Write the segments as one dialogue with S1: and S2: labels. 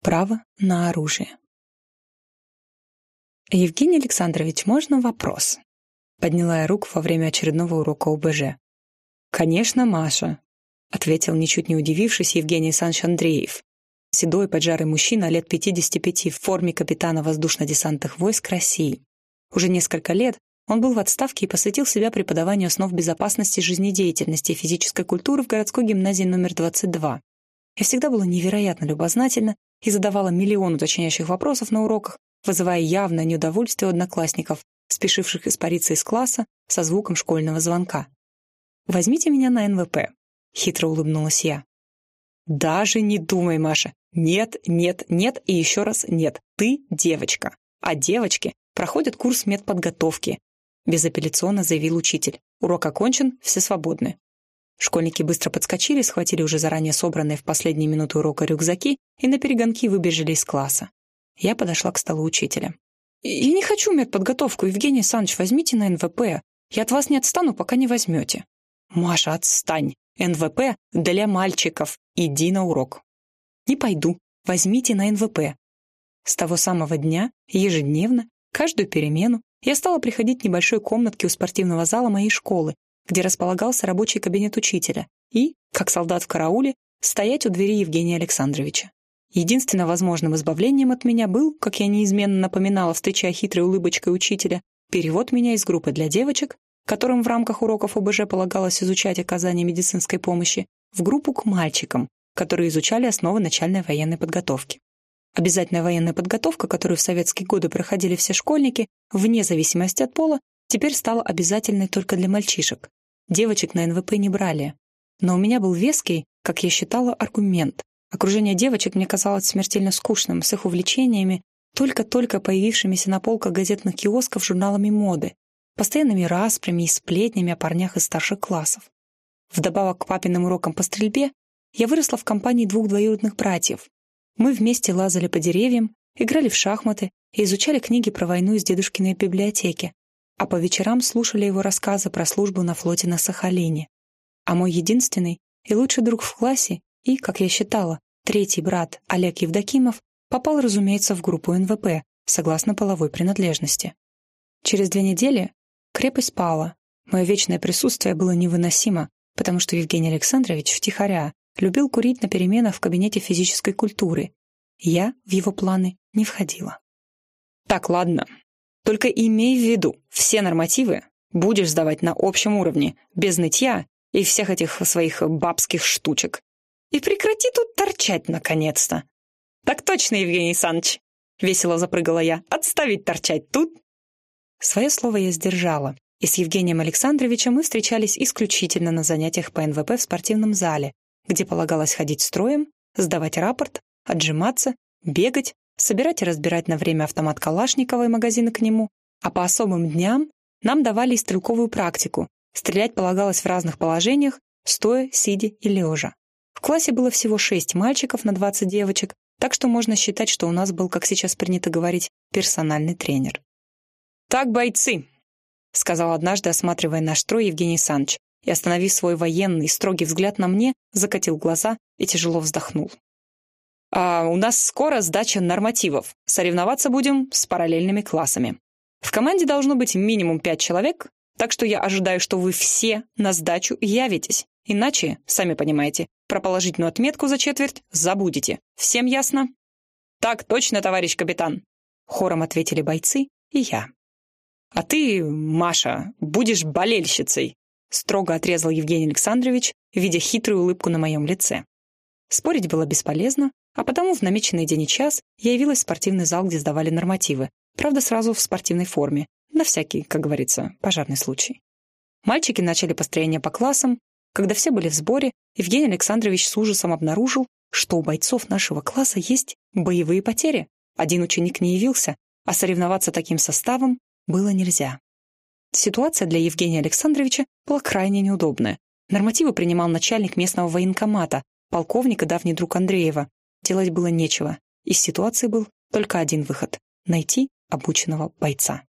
S1: Право на оружие. «Евгений Александрович, можно вопрос?» Подняла я руку во время очередного урока ОБЖ. «Конечно, Маша», — ответил, ничуть не удивившись, Евгений Санч Андреев. Седой поджарый мужчина лет 55 в форме капитана воздушно-десантных войск России. Уже несколько лет он был в отставке и посвятил себя преподаванию основ безопасности жизнедеятельности и физической культуры в городской гимназии номер 22. Я всегда была невероятно любознательна и задавала миллион уточняющих вопросов на уроках, вызывая явное неудовольствие у одноклассников, спешивших испариться из класса со звуком школьного звонка. «Возьмите меня на НВП», — хитро улыбнулась я. «Даже не думай, Маша. Нет, нет, нет и еще раз нет. Ты девочка. А девочки проходят курс медподготовки», — безапелляционно заявил учитель. «Урок окончен, все свободны». Школьники быстро подскочили, схватили уже заранее собранные в последние минуты урока рюкзаки и на перегонки выбежали из класса. Я подошла к столу учителя. «Я не хочу медподготовку, Евгений Александрович, возьмите на НВП. Я от вас не отстану, пока не возьмете». «Маша, отстань. НВП для мальчиков. Иди на урок». «Не пойду. Возьмите на НВП». С того самого дня, ежедневно, каждую перемену, я стала приходить в небольшой комнатке у спортивного зала моей школы, где располагался рабочий кабинет учителя, и, как солдат в карауле, стоять у двери Евгения Александровича. Единственно возможным избавлением от меня был, как я неизменно напоминала, встречая хитрой улыбочкой учителя, перевод меня из группы для девочек, которым в рамках уроков ОБЖ полагалось изучать оказание медицинской помощи, в группу к мальчикам, которые изучали основы начальной военной подготовки. Обязательная военная подготовка, которую в советские годы проходили все школьники, вне зависимости от пола, теперь стала обязательной только для мальчишек. Девочек на НВП не брали. Но у меня был веский, как я считала, аргумент. Окружение девочек мне казалось смертельно скучным, с их увлечениями, только-только появившимися на полках газетных киосков журналами моды, постоянными распрями и сплетнями о парнях из старших классов. Вдобавок к папиным урокам по стрельбе, я выросла в компании двух двоюродных братьев. Мы вместе лазали по деревьям, играли в шахматы и изучали книги про войну из дедушкиной библиотеки, а по вечерам слушали его рассказы про службу на флоте на Сахалине. А мой единственный и лучший друг в классе и, как я считала, третий брат Олег Евдокимов попал, разумеется, в группу НВП, согласно половой принадлежности. Через две недели крепость пала. Мое вечное присутствие было невыносимо, потому что Евгений Александрович втихаря любил курить на переменах в кабинете физической культуры. Я в его планы не входила. «Так, ладно, только имей в виду, все нормативы будешь сдавать на общем уровне, без нытья и всех этих своих бабских штучек. И прекрати тут торчать, наконец-то. Так точно, Евгений Саныч. Весело запрыгала я. Отставить торчать тут. Свое слово я сдержала, и с Евгением Александровичем мы встречались исключительно на занятиях по НВП в спортивном зале, где полагалось ходить строем, сдавать рапорт, отжиматься, бегать, собирать и разбирать на время автомат Калашникова и магазины к нему, а по особым дням нам давали и стрелковую практику. Стрелять полагалось в разных положениях, стоя, сидя и лежа. В классе было всего шесть мальчиков на 20 девочек, так что можно считать, что у нас был, как сейчас принято говорить, персональный тренер. «Так, бойцы!» — сказал однажды, осматривая наш строй Евгений Санч, и, остановив свой военный строгий взгляд на мне, закатил глаза и тяжело вздохнул. А у нас скоро сдача нормативов. Соревноваться будем с параллельными классами. В команде должно быть минимум пять человек, так что я ожидаю, что вы все на сдачу явитесь. Иначе, сами понимаете, про положительную отметку за четверть забудете. Всем ясно? Так точно, товарищ капитан. Хором ответили бойцы и я. А ты, Маша, будешь болельщицей, строго отрезал Евгений Александрович, видя хитрую улыбку на моем лице. Спорить было бесполезно, а потому в намеченный день и час я явилась в спортивный зал, где сдавали нормативы, правда, сразу в спортивной форме, на всякий, как говорится, пожарный случай. Мальчики начали построение по классам. Когда все были в сборе, Евгений Александрович с ужасом обнаружил, что у бойцов нашего класса есть боевые потери. Один ученик не явился, а соревноваться таким составом было нельзя. Ситуация для Евгения Александровича была крайне неудобная. Нормативы принимал начальник местного военкомата, полковника давний друг Андреева. Делать было нечего. Из ситуации был только один выход — найти обученного бойца.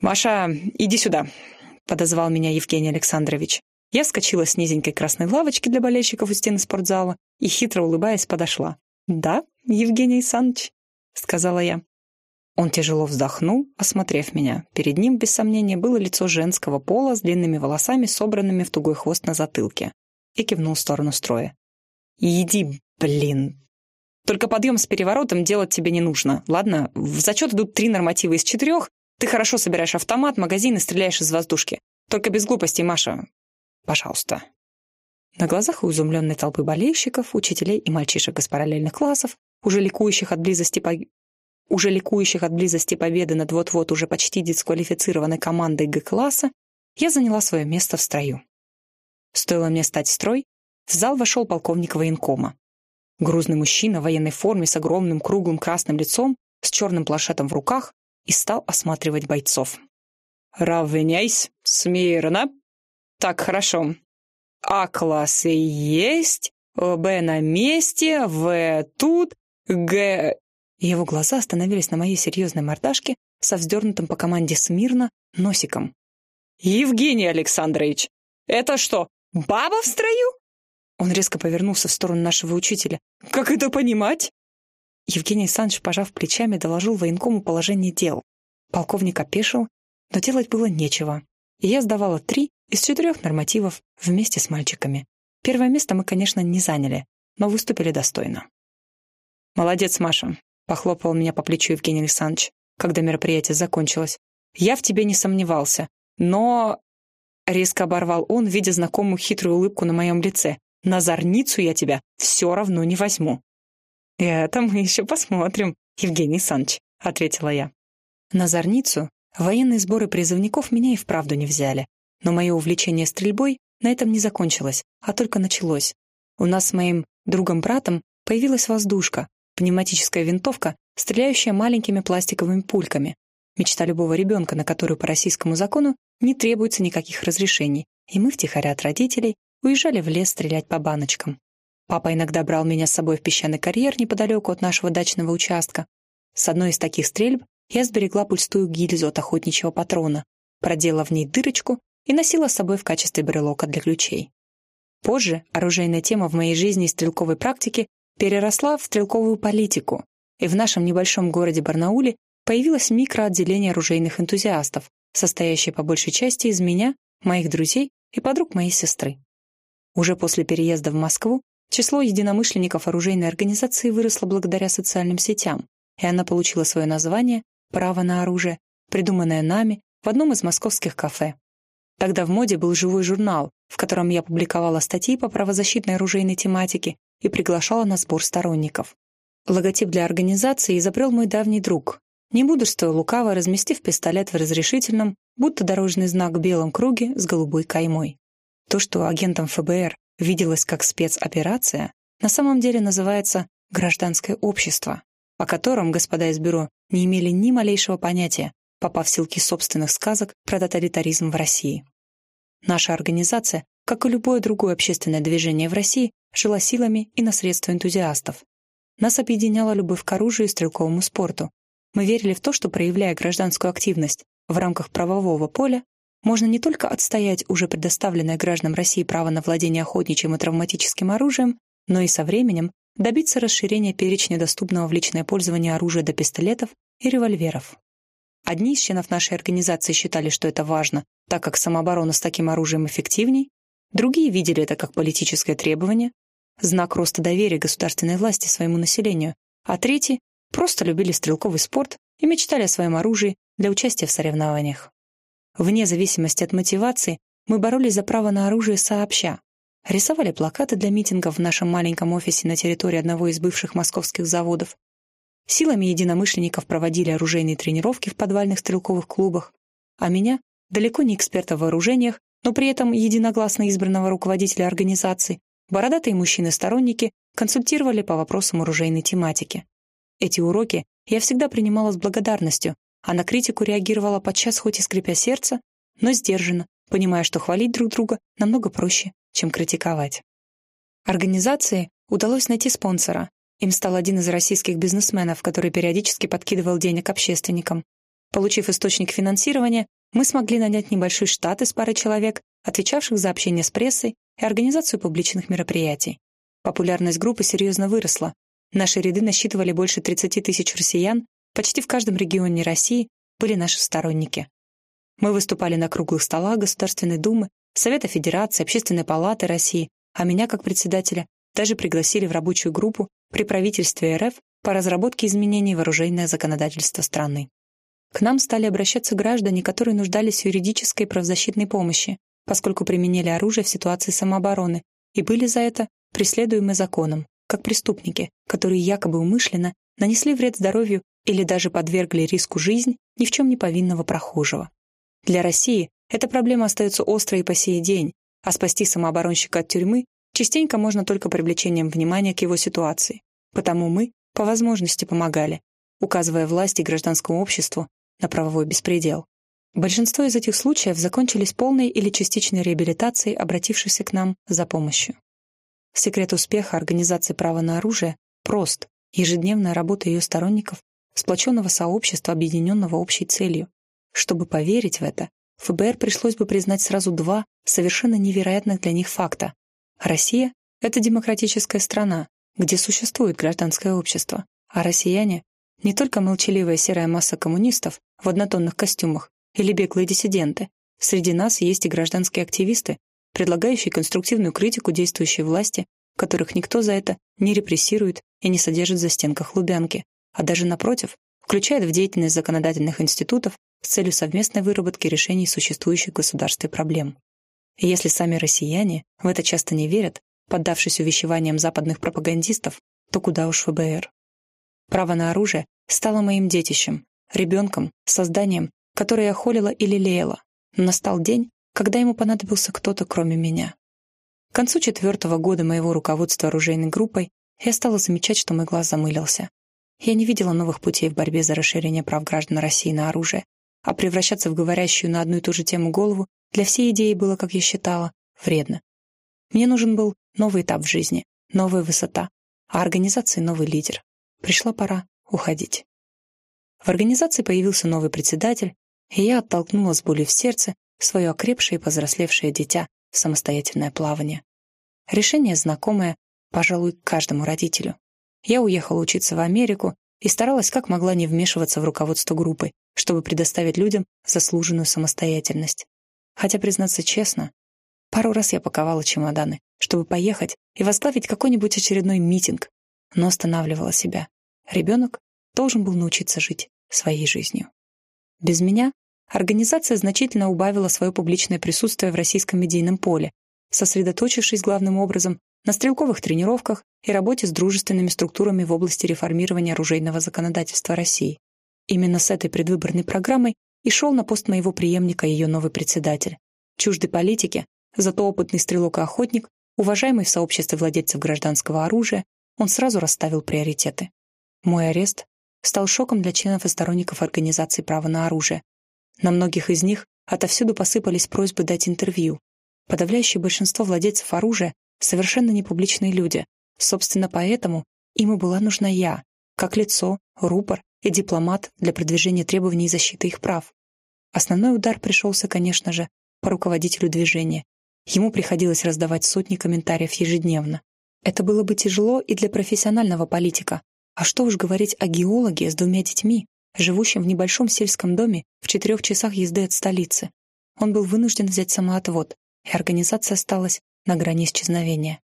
S1: «Маша, иди сюда», — подозвал меня Евгений Александрович. Я вскочила с низенькой красной лавочки для болельщиков у стены спортзала и, хитро улыбаясь, подошла. «Да, Евгений Саныч», — сказала я. Он тяжело вздохнул, осмотрев меня. Перед ним, без сомнения, было лицо женского пола с длинными волосами, собранными в тугой хвост на затылке, и кивнул в сторону строя. «Иди, блин! Только подъем с переворотом делать тебе не нужно, ладно? В зачет идут три норматива из четырех. Ты хорошо собираешь автомат, магазин и стреляешь из воздушки. Только без глупостей, Маша. Пожалуйста». На глазах у изумленной толпы болельщиков, учителей и мальчишек из параллельных классов, уже ликующих от близости по уже ликующих от близости победы над вот-вот уже почти дисквалифицированной командой Г-класса, я заняла свое место в строю. Стоило мне стать в строй, в зал вошел полковник военкома. Грузный мужчина в военной форме с огромным круглым красным лицом, с черным планшетом в руках, и стал осматривать бойцов. «Равняйсь, смирно. Так, хорошо. А-классы есть, Б на месте, В тут, Г его глаза остановились на моей серьезной мордашке со вздернутым по команде смирно носиком. «Евгений Александрович, это что, баба в строю?» Он резко повернулся в сторону нашего учителя. «Как это понимать?» Евгений Александрович, пожав плечами, доложил военкому положение дел. Полковник опешил, но делать было нечего. И я сдавала три из четырех нормативов вместе с мальчиками. Первое место мы, конечно, не заняли, но выступили достойно. «Молодец, Маша. Похлопал меня по плечу Евгений Александрович, когда мероприятие закончилось. «Я в тебе не сомневался, но...» Резко оборвал он, видя знакомую хитрую улыбку на моем лице. «На зорницу я тебя все равно не возьму». «Это мы еще посмотрим, Евгений Александрович», — ответила я. На зорницу военные сборы призывников меня и вправду не взяли. Но мое увлечение стрельбой на этом не закончилось, а только началось. У нас с моим другом-братом появилась воздушка, Пневматическая винтовка, стреляющая маленькими пластиковыми пульками. Мечта любого ребенка, на которую по российскому закону не требуется никаких разрешений, и мы, втихаря от родителей, уезжали в лес стрелять по баночкам. Папа иногда брал меня с собой в песчаный карьер неподалеку от нашего дачного участка. С одной из таких стрельб я сберегла пустую гильзу от охотничьего патрона, проделала в ней дырочку и носила с собой в качестве брелока для ключей. Позже оружейная тема в моей жизни и стрелковой практике переросла в стрелковую политику, и в нашем небольшом городе Барнауле появилось микроотделение оружейных энтузиастов, состоящее по большей части из меня, моих друзей и подруг моей сестры. Уже после переезда в Москву число единомышленников оружейной организации выросло благодаря социальным сетям, и она получила свое название «Право на оружие», придуманное нами в одном из московских кафе. Тогда в моде был живой журнал, в котором я публиковала статьи по правозащитной оружейной тематике и приглашала на сбор сторонников. Логотип для организации изобрел мой давний друг. Не мудрствуя лукаво, разместив пистолет в разрешительном, будто дорожный знак белом круге с голубой каймой. То, что агентам ФБР виделось как спецоперация, на самом деле называется «гражданское общество», о котором господа из бюро не имели ни малейшего понятия, попав в силки собственных сказок про тоталитаризм в России. Наша организация, как и любое другое общественное движение в России, жила силами и на средства энтузиастов. Нас объединяла любовь к оружию и стрелковому спорту. Мы верили в то, что, проявляя гражданскую активность в рамках правового поля, можно не только отстоять уже предоставленное гражданам России право на владение охотничьим и травматическим оружием, но и со временем добиться расширения перечня доступного в личное пользование оружия до пистолетов и револьверов. Одни из членов нашей организации считали, что это важно, так как самооборона с таким оружием эффективней, другие видели это как политическое требование, знак роста доверия государственной власти своему населению, а третьи просто любили стрелковый спорт и мечтали о своем оружии для участия в соревнованиях. Вне зависимости от мотивации мы боролись за право на оружие сообща, рисовали плакаты для митингов в нашем маленьком офисе на территории одного из бывших московских заводов, Силами единомышленников проводили оружейные тренировки в подвальных стрелковых клубах, а меня, далеко не эксперта в вооружениях, но при этом единогласно избранного руководителя организации, бородатые мужчины-сторонники консультировали по вопросам оружейной тематики. Эти уроки я всегда принимала с благодарностью, а на критику реагировала подчас хоть и скрипя сердце, но сдержанно, понимая, что хвалить друг друга намного проще, чем критиковать. Организации удалось найти спонсора, им стал один из российских бизнесменов, который периодически подкидывал денег общественникам. Получив источник финансирования, мы смогли нанять небольшой штат из пары человек, отвечавших за общение с прессой и организацию публичных мероприятий. Популярность группы серьезно выросла. Наши ряды насчитывали больше 30 тысяч россиян, почти в каждом регионе России были наши сторонники. Мы выступали на круглых столах Государственной Думы, Совета Федерации, Общественной палаты России, а меня, как председателя, даже пригласили в рабочую группу при правительстве РФ по разработке изменений в оружейное законодательство страны. К нам стали обращаться граждане, которые нуждались в юридической и правозащитной помощи, поскольку применили оружие в ситуации самообороны и были за это преследуемы законом, как преступники, которые якобы умышленно нанесли вред здоровью или даже подвергли риску жизнь ни в чем не повинного прохожего. Для России эта проблема остается острой и по сей день, а спасти самооборонщика от тюрьмы частенько можно только привлечением внимания к его ситуации. Потому мы, по возможности, помогали, указывая власти и гражданскому обществу на правовой беспредел. Большинство из этих случаев закончились полной или частичной реабилитацией обратившихся к нам за помощью. Секрет успеха организации права на оружие прост – ежедневная работа ее сторонников, сплоченного сообщества, объединенного общей целью. Чтобы поверить в это, ФБР пришлось бы признать сразу два совершенно невероятных для них факта. Россия — это демократическая страна, где существует гражданское общество, а россияне — не только молчаливая серая масса коммунистов в однотонных костюмах или беглые диссиденты. Среди нас есть и гражданские активисты, предлагающие конструктивную критику действующей власти, которых никто за это не репрессирует и не содержит за стенках Лубянки, а даже напротив, включает в деятельность законодательных институтов с целью совместной выработки решений существующих в государстве проблем. И если сами россияне в это часто не верят, поддавшись увещеваниям западных пропагандистов, то куда уж ФБР. Право на оружие стало моим детищем, ребенком, созданием, которое я холила и лелеяла. Но настал день, когда ему понадобился кто-то, кроме меня. К концу четвертого года моего руководства оружейной группой я стала замечать, что мой глаз замылился. Я не видела новых путей в борьбе за расширение прав граждан России на оружие, а превращаться в говорящую на одну и ту же тему голову для всей идеи было, как я считала, вредно. Мне нужен был новый этап в жизни, новая высота, а организации новый лидер. Пришла пора уходить. В организации появился новый председатель, и я оттолкнула с болью в сердце свое окрепшее и повзрослевшее дитя в самостоятельное плавание. Решение знакомое, пожалуй, каждому родителю. Я уехала учиться в Америку и старалась как могла не вмешиваться в руководство группой, чтобы предоставить людям заслуженную самостоятельность. Хотя, признаться честно, пару раз я паковала чемоданы, чтобы поехать и возглавить какой-нибудь очередной митинг, но останавливала себя. Ребенок должен был научиться жить своей жизнью. Без меня организация значительно убавила свое публичное присутствие в российском медийном поле, сосредоточившись главным образом на стрелковых тренировках и работе с дружественными структурами в области реформирования оружейного законодательства России. Именно с этой предвыборной программой и шел на пост моего преемника ее новый председатель. Чуждый политики, зато опытный стрелок и охотник, уважаемый в сообществе владельцев гражданского оружия, он сразу расставил приоритеты. Мой арест стал шоком для членов и сторонников организации права на оружие. На многих из них отовсюду посыпались просьбы дать интервью. Подавляющее большинство владельцев оружия совершенно непубличные люди. Собственно, поэтому им и была нужна я, как лицо, рупор и дипломат для продвижения требований и защиты их прав. Основной удар пришелся, конечно же, по руководителю движения. Ему приходилось раздавать сотни комментариев ежедневно. Это было бы тяжело и для профессионального политика. А что уж говорить о геологе с двумя детьми, живущем в небольшом сельском доме в четырех часах езды от столицы. Он был вынужден взять самоотвод, и организация осталась на грани исчезновения.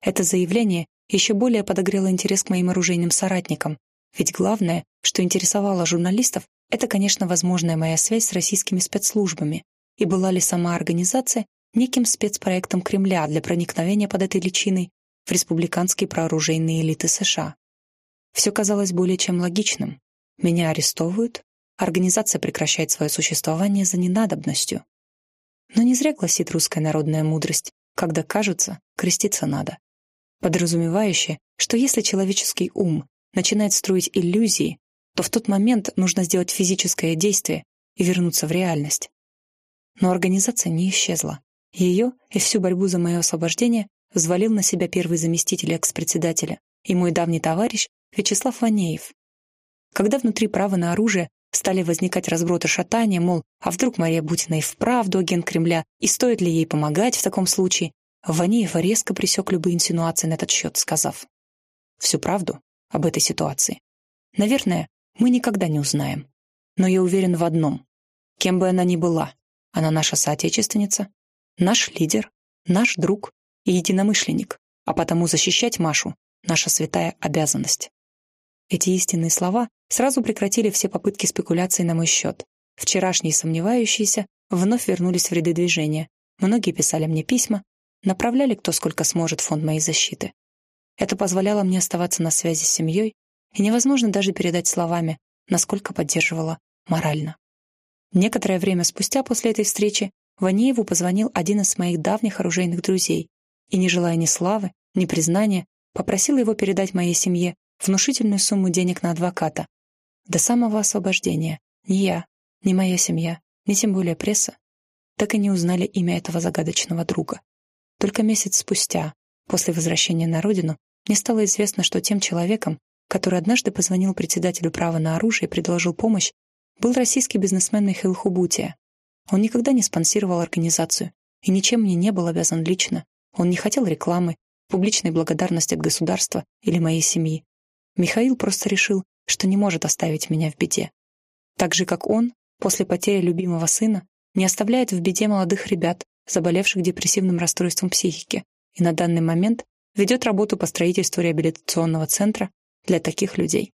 S1: Это заявление еще более подогрело интерес к моим оружейным соратникам, ведь главное, что интересовало журналистов, это, конечно, возможная моя связь с российскими спецслужбами, и была ли сама организация неким спецпроектом Кремля для проникновения под этой личиной в республиканские прооружейные элиты США. Все казалось более чем логичным. Меня арестовывают, организация прекращает свое существование за ненадобностью. Но не зря гласит русская народная мудрость когда, кажется, креститься надо. Подразумевающее, что если человеческий ум начинает строить иллюзии, то в тот момент нужно сделать физическое действие и вернуться в реальность. Но организация не исчезла. Ее и всю борьбу за мое освобождение взвалил на себя первый заместитель экс-председателя и мой давний товарищ Вячеслав Ванеев. Когда внутри права на оружие стали возникать разброты шатания, мол, а вдруг Мария Бутина и вправду агент Кремля, и стоит ли ей помогать в таком случае, Ванеев резко пресек любые инсинуации на этот счет, сказав, всю правду об этой ситуации. Наверное, мы никогда не узнаем. Но я уверен в одном. Кем бы она ни была, она наша соотечественница, наш лидер, наш друг и единомышленник, а потому защищать Машу — наша святая обязанность. Эти истинные слова сразу прекратили все попытки спекуляций на мой счет. Вчерашние сомневающиеся вновь вернулись в ряды движения. Многие писали мне письма, направляли кто сколько сможет в фонд моей защиты. Это позволяло мне оставаться на связи с семьей, и невозможно даже передать словами, насколько поддерживала морально. Некоторое время спустя после этой встречи Ванееву позвонил один из моих давних оружейных друзей и, не желая ни славы, ни признания, попросил его передать моей семье внушительную сумму денег на адвоката. До самого освобождения ни я, ни моя семья, ни тем более пресса так и не узнали имя этого загадочного друга. Только месяц спустя, после возвращения на родину, мне стало известно, что тем человеком, который однажды позвонил председателю права на оружие и предложил помощь, был российский бизнесмен Михаил Хубутия. Он никогда не спонсировал организацию и ничем мне не был обязан лично. Он не хотел рекламы, публичной благодарности от государства или моей семьи. Михаил просто решил, что не может оставить меня в беде. Так же, как он, после потери любимого сына, не оставляет в беде молодых ребят, заболевших депрессивным расстройством психики, и на данный момент ведет работу по строительству реабилитационного центра для таких людей.